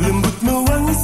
lembut mewangis